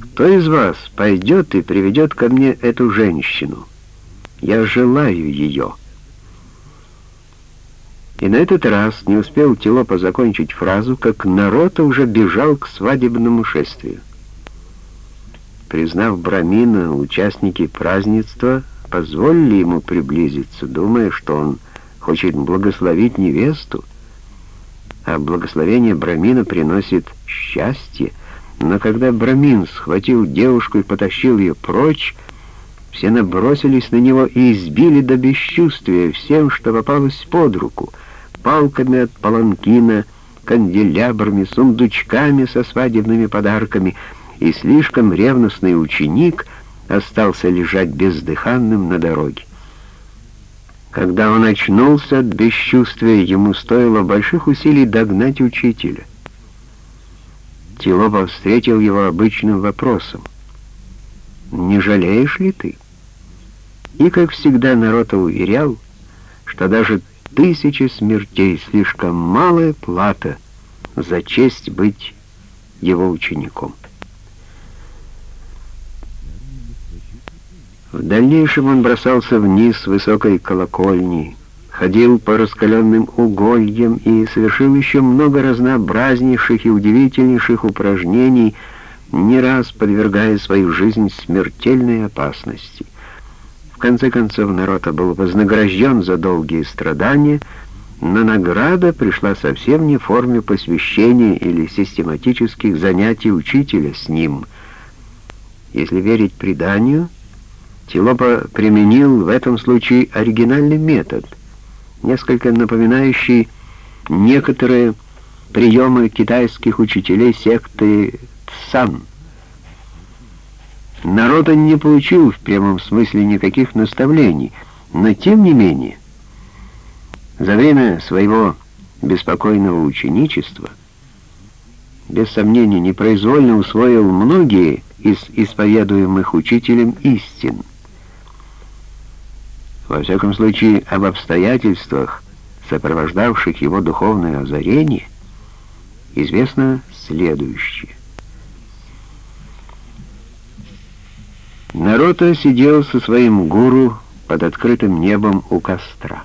Кто из вас пойдет и приведет ко мне эту женщину? Я желаю ее». И на этот раз не успел Тилопа закончить фразу, как народ уже бежал к свадебному шествию. Признав Брамина, участники празднества позволили ему приблизиться, думая, что он хочет благословить невесту, а благословение Брамина приносит счастье. Но когда Брамин схватил девушку и потащил ее прочь, все набросились на него и избили до бесчувствия всем, что попалось под руку, палками от паланкина, канделябрами, сундучками со свадебными подарками, и слишком ревностный ученик остался лежать бездыханным на дороге. Когда он очнулся от бесчувствия, ему стоило больших усилий догнать учителя. Тилоба встретил его обычным вопросом. «Не жалеешь ли ты?» И, как всегда, народ уверял, что даже тысячи смертей — слишком малая плата за честь быть его учеником. В дальнейшем он бросался вниз с высокой колокольни, ходил по раскаленным угольям и совершил еще много разнообразнейших и удивительнейших упражнений, не раз подвергая свою жизнь смертельной опасности. В конце концов, народ был вознагражден за долгие страдания, но награда пришла совсем не в форме посвящения или систематических занятий учителя с ним. Если верить преданию, Тилопа применил в этом случае оригинальный метод, несколько напоминающий некоторые приемы китайских учителей секты Цсан. Народа не получил в прямом смысле никаких наставлений, но тем не менее, за время своего беспокойного ученичества, без сомнения, непроизвольно усвоил многие из исповедуемых учителем истин. Во всяком случае, об обстоятельствах, сопровождавших его духовное озарение, известно следующее. Наруто сидел со своим гуру под открытым небом у костра.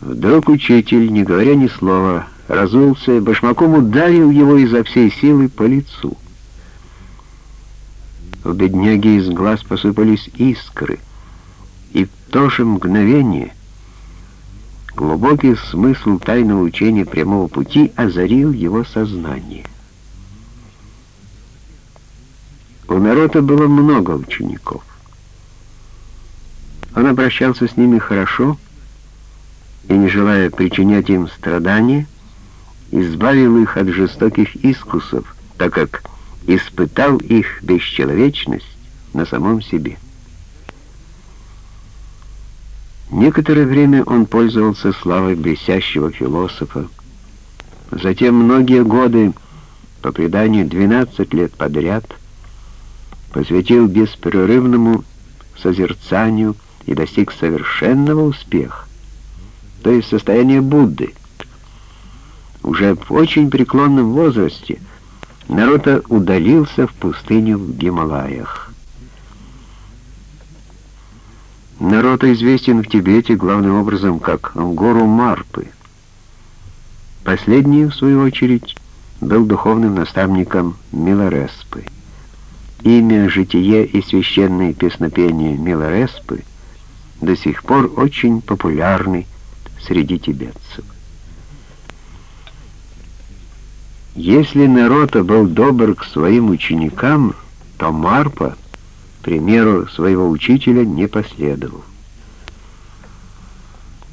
Вдруг учитель, не говоря ни слова, разулся и башмаком ударил его изо всей силы по лицу. У бедняги из глаз посыпались искры — и в то же мгновение глубокий смысл тайного учения прямого пути озарил его сознание. У народа было много учеников. Он обращался с ними хорошо и, не желая причинять им страдания, избавил их от жестоких искусов, так как испытал их бесчеловечность на самом себе. Некоторое время он пользовался славой блестящего философа. Затем многие годы, по преданию 12 лет подряд, посвятил беспрерывному созерцанию и достиг совершенного успеха, то есть состояния Будды. Уже в очень преклонном возрасте Наруто удалился в пустыню в Гималаях. Народ известен в Тибете главным образом как гору Марпы. Последний, в свою очередь, был духовным наставником Милареспы. Имя, житие и священные песнопения Милареспы до сих пор очень популярны среди тибетцев. Если Нарота был добр к своим ученикам, то Марпа — примеру своего учителя не последовал.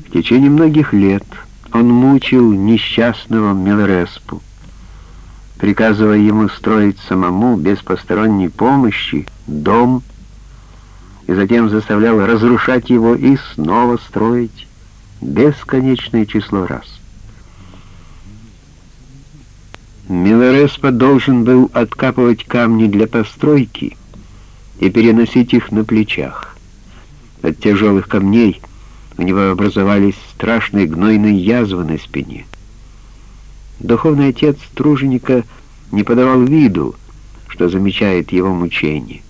В течение многих лет он мучил несчастного Мелреспу, приказывая ему строить самому, без посторонней помощи, дом, и затем заставлял разрушать его и снова строить бесконечное число раз. Милореспа должен был откапывать камни для постройки, и переносить их на плечах. От тяжелых камней у него образовались страшные гнойные язвы на спине. Духовный отец труженика не подавал виду, что замечает его мучение.